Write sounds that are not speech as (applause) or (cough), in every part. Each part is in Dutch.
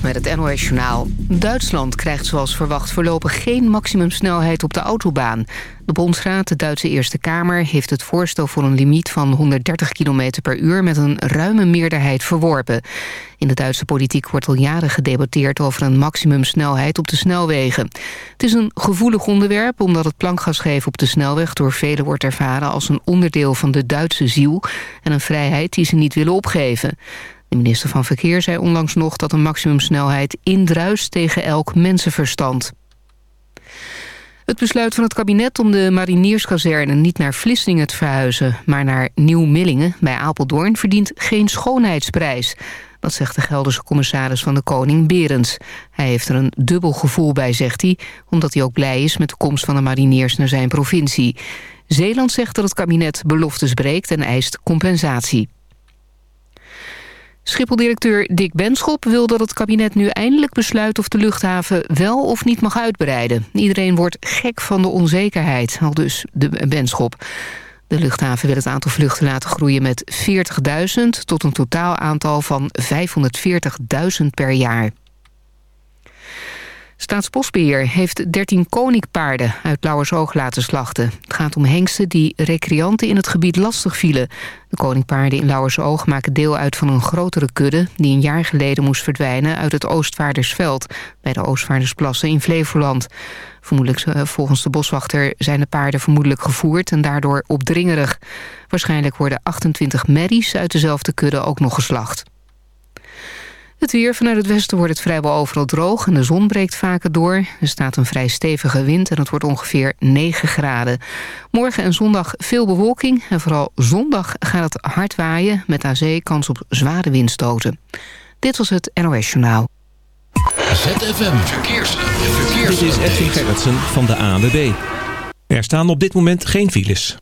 Met het NOS-journaal. Duitsland krijgt zoals verwacht voorlopig geen maximumsnelheid op de autobaan. De Bondsraad, de Duitse Eerste Kamer, heeft het voorstel voor een limiet van 130 km per uur met een ruime meerderheid verworpen. In de Duitse politiek wordt al jaren gedebatteerd over een maximumsnelheid op de snelwegen. Het is een gevoelig onderwerp omdat het plankgasgeven op de snelweg door velen wordt ervaren als een onderdeel van de Duitse ziel en een vrijheid die ze niet willen opgeven. De minister van Verkeer zei onlangs nog dat een maximumsnelheid indruist tegen elk mensenverstand. Het besluit van het kabinet om de marinierskazerne niet naar Vlissingen te verhuizen... maar naar Nieuw-Millingen bij Apeldoorn verdient geen schoonheidsprijs. Dat zegt de Gelderse commissaris van de Koning Berends. Hij heeft er een dubbel gevoel bij, zegt hij... omdat hij ook blij is met de komst van de mariniers naar zijn provincie. Zeeland zegt dat het kabinet beloftes breekt en eist compensatie. Schipholdirecteur Dick Benschop wil dat het kabinet nu eindelijk besluit... of de luchthaven wel of niet mag uitbreiden. Iedereen wordt gek van de onzekerheid, al dus de Benschop. De luchthaven wil het aantal vluchten laten groeien met 40.000... tot een totaal aantal van 540.000 per jaar. Staatsbosbeheer heeft 13 koninkpaarden uit Lauwersoog laten slachten. Het gaat om hengsten die recreanten in het gebied lastig vielen. De koninkpaarden in Lauwersoog maken deel uit van een grotere kudde... die een jaar geleden moest verdwijnen uit het Oostvaardersveld... bij de Oostvaardersplassen in Flevoland. Vermoedelijk, eh, volgens de boswachter zijn de paarden vermoedelijk gevoerd... en daardoor opdringerig. Waarschijnlijk worden 28 merries uit dezelfde kudde ook nog geslacht. Het weer vanuit het westen wordt het vrijwel overal droog... en de zon breekt vaker door. Er staat een vrij stevige wind en het wordt ongeveer 9 graden. Morgen en zondag veel bewolking... en vooral zondag gaat het hard waaien... met aan zee kans op zware windstoten. Dit was het NOS Journaal. ZFM Verkeers. Verkeers. Dit is Edwin Gerritsen van de ANWB. Er staan op dit moment geen files.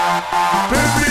Baby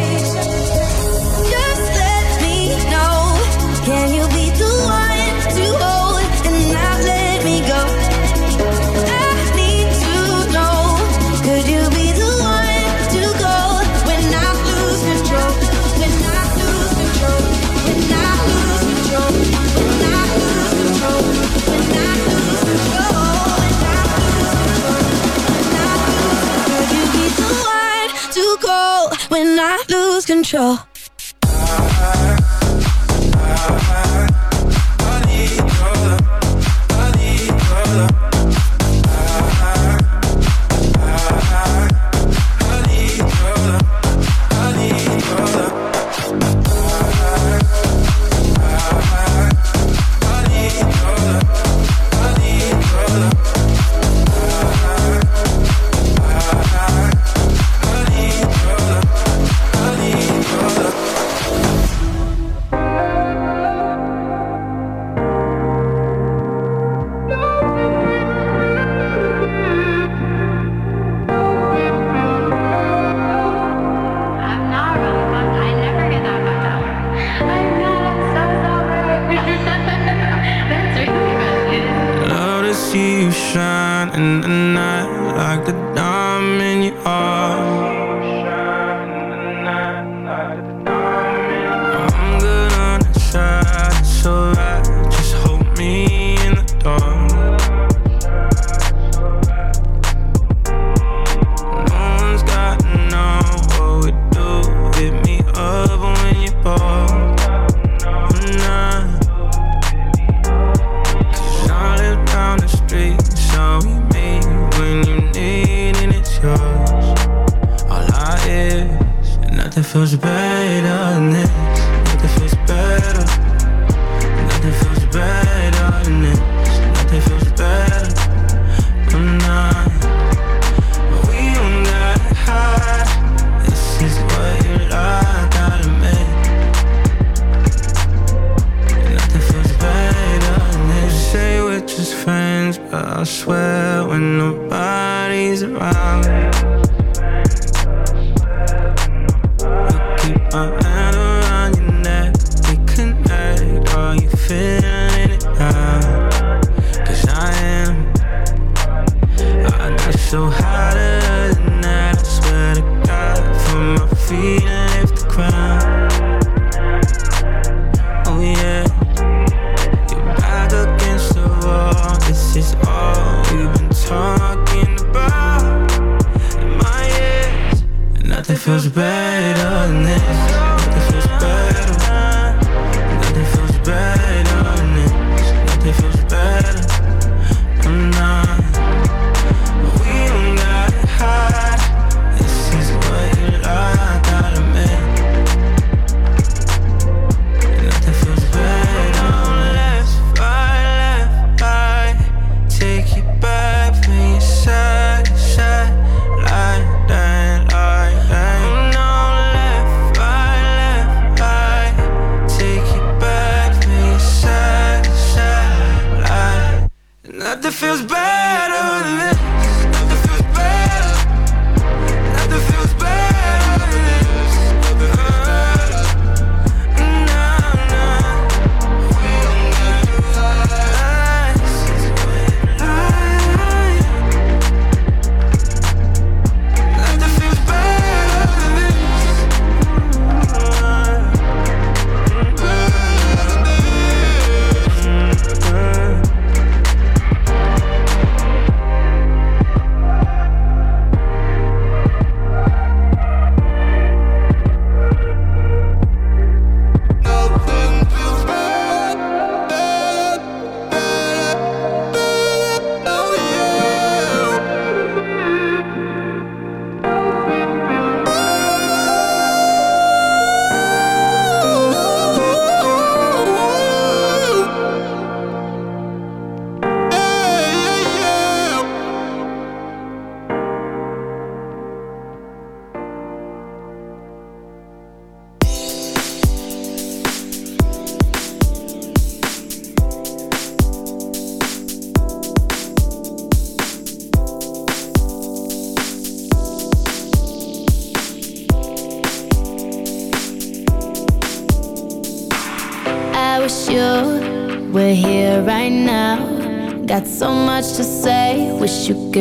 Control?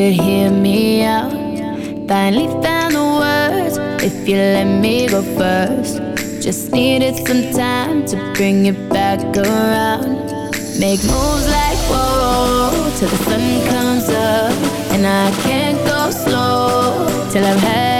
could hear me out. Finally found the words. If you let me go first, just needed some time to bring it back around. Make moves like whoa, till the sun comes up, and I can't go slow till I've had.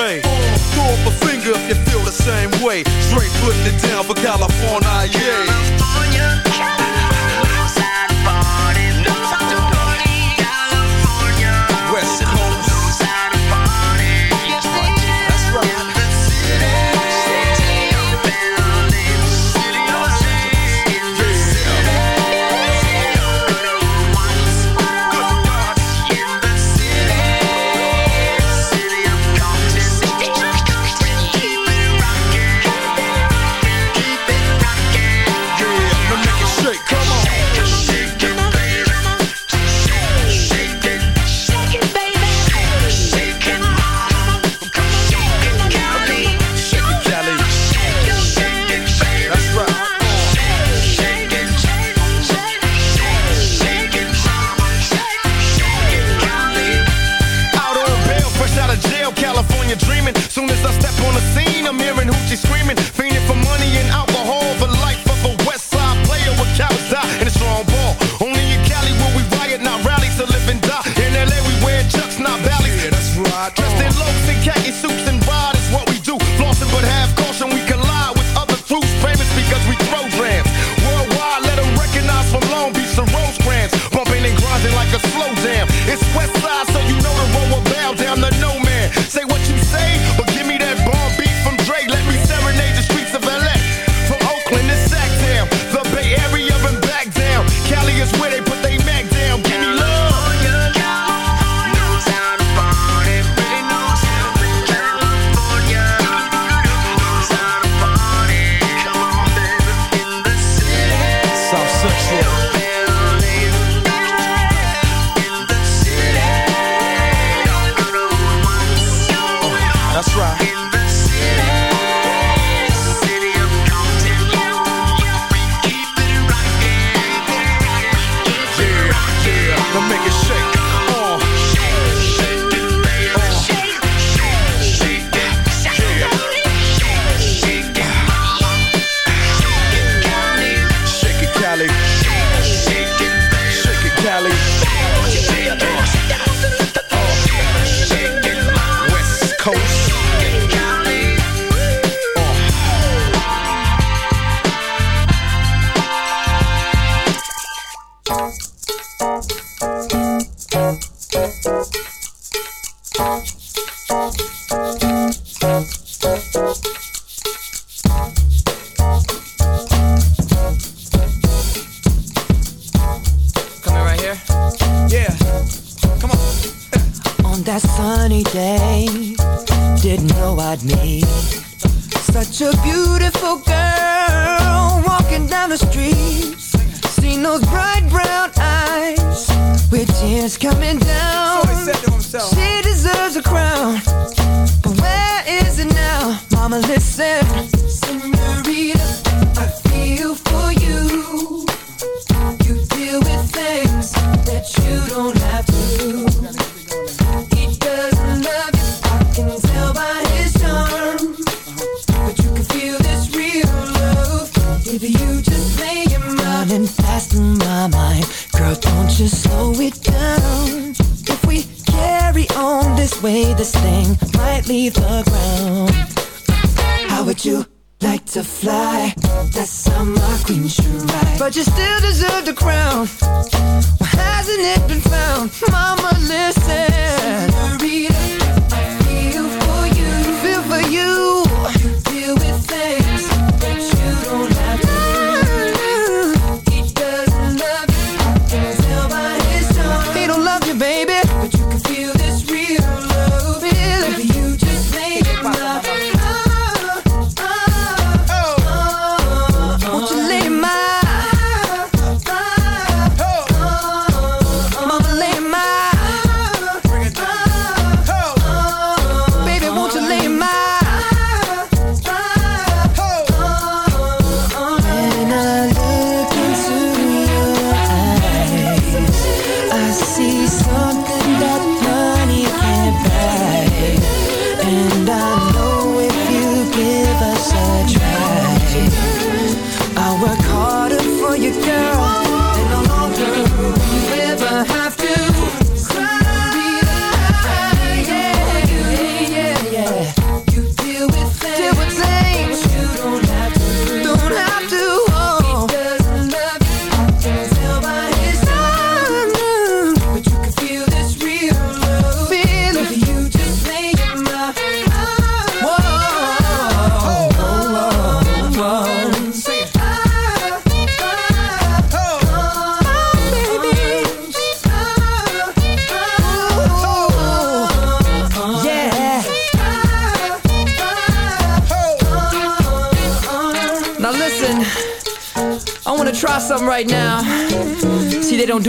making. Throw up a finger if you feel the same way. Straight putting it down for California, yeah. That sunny day, didn't know I'd meet such a beautiful girl walking down the street. Seen those bright brown eyes with tears coming down. this thing might leave the ground How would you like to fly? That's how my queen should ride But you still deserve the crown well, Hasn't it been found? Mama, listen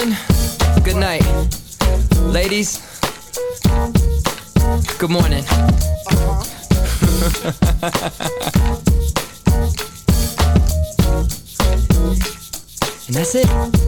gentlemen, good night. Ladies, good morning. Uh-huh. (laughs) and that's it.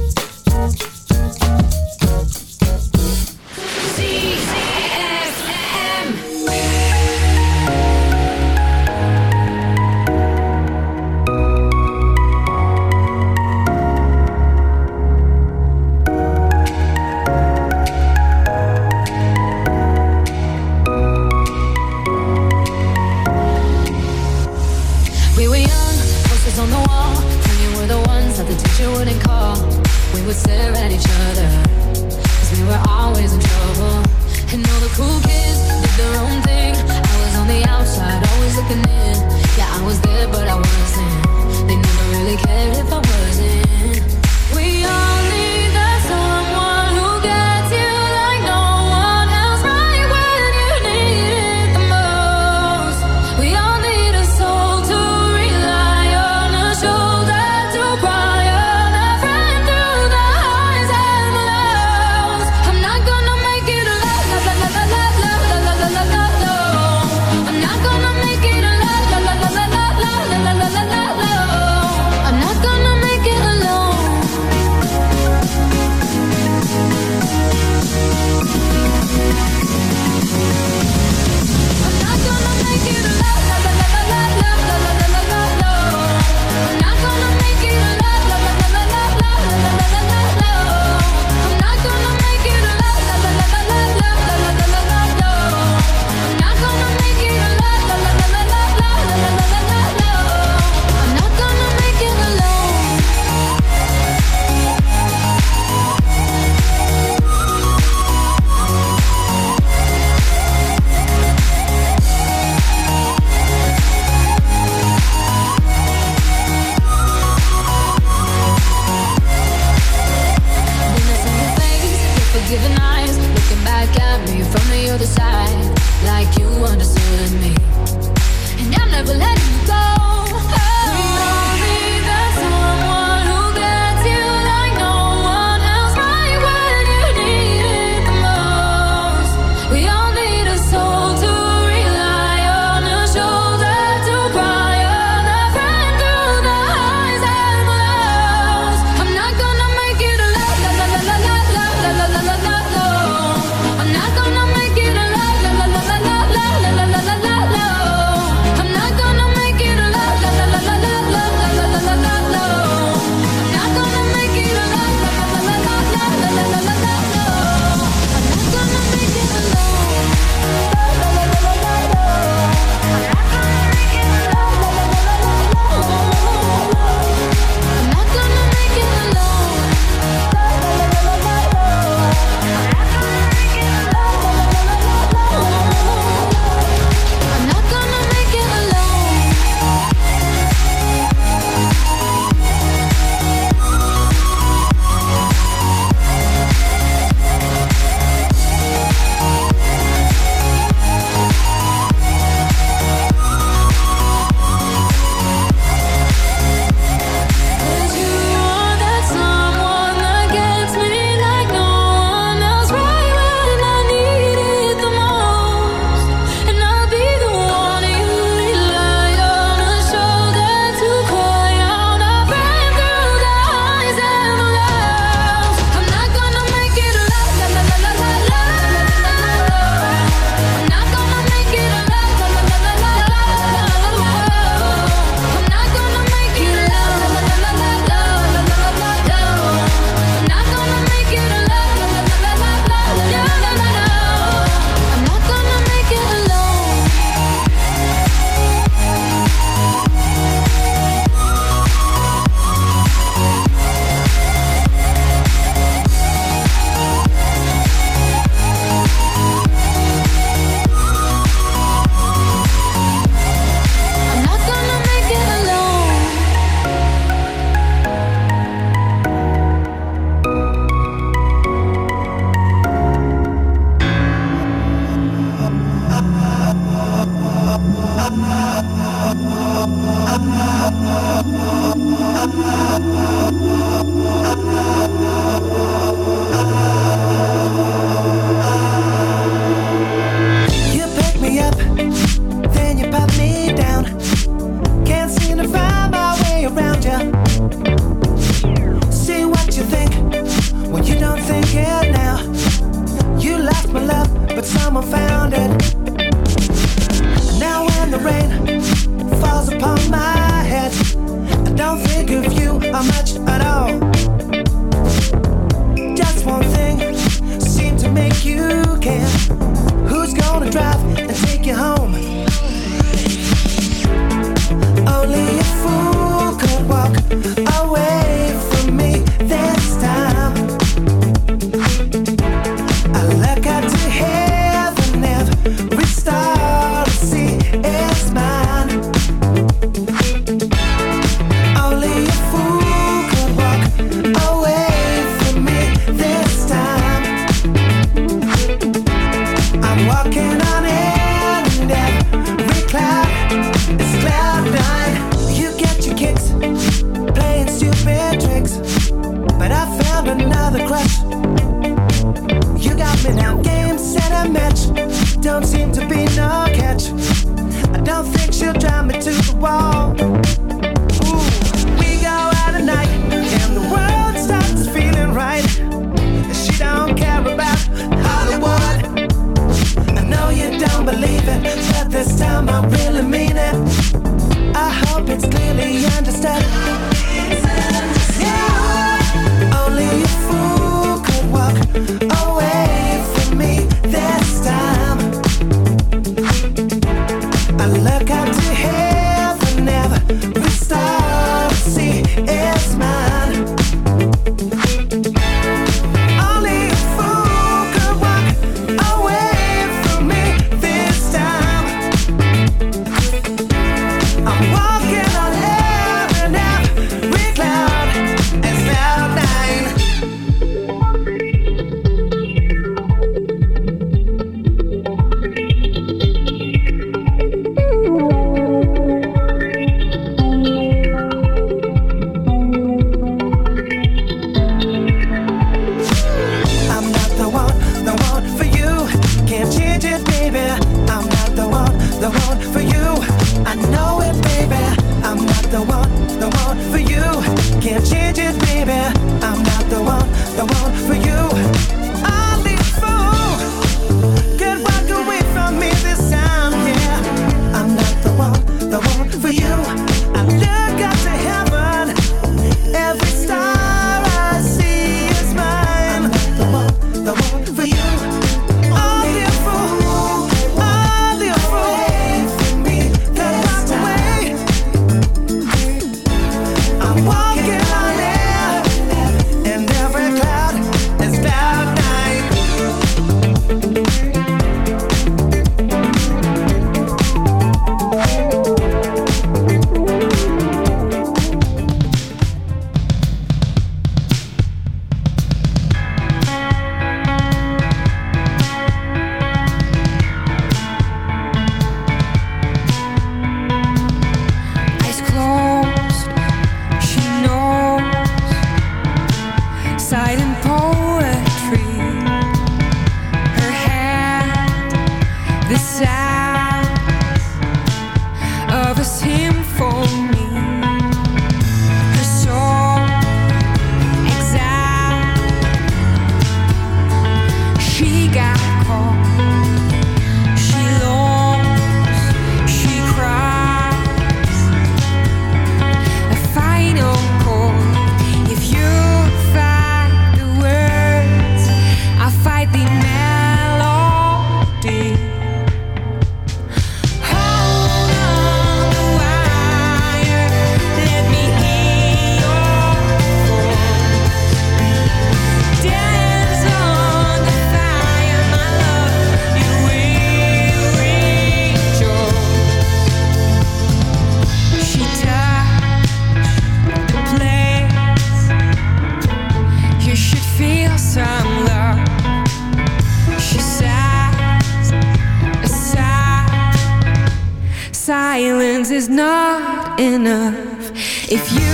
enough. If you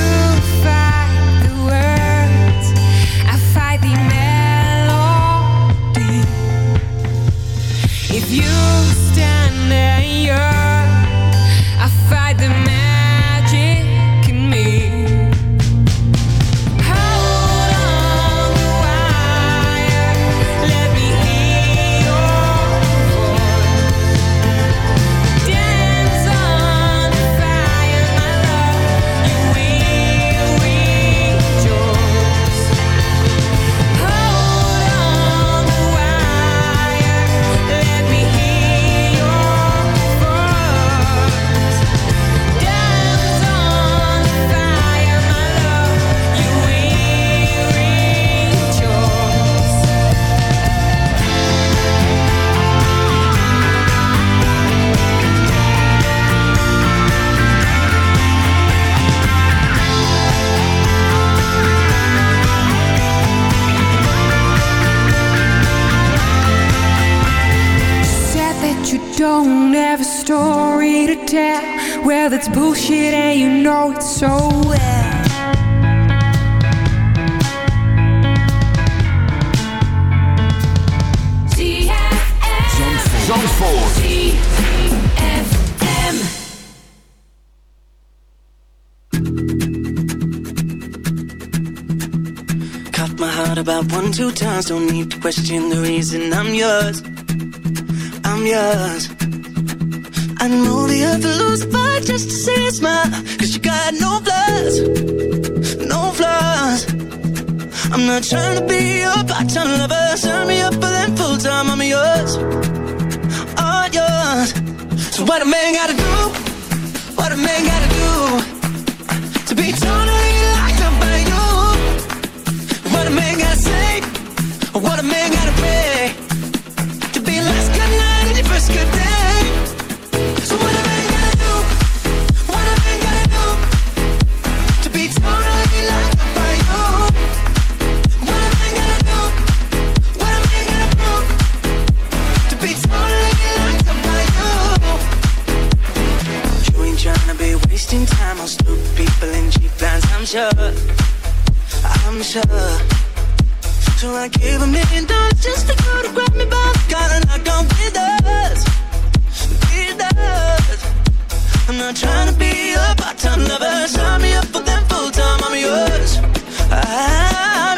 Cut my heart about one, two times. Don't need to question the reason I'm yours. I'm yours. I know the earth will lose a fight just to see you smile. Cause you got no flaws, no flaws. I'm not trying to be your part-time lover. Sign me up for them full-time, I'm yours not yours. So what a man gotta do? What a man gotta do to be totally? sure, I'm sure. So I gave a million dollars just to go to grab me by the collar, knock on with us, with us. I'm not trying to be a part-time lover, sign me up for them full-time. I'm yours. I'm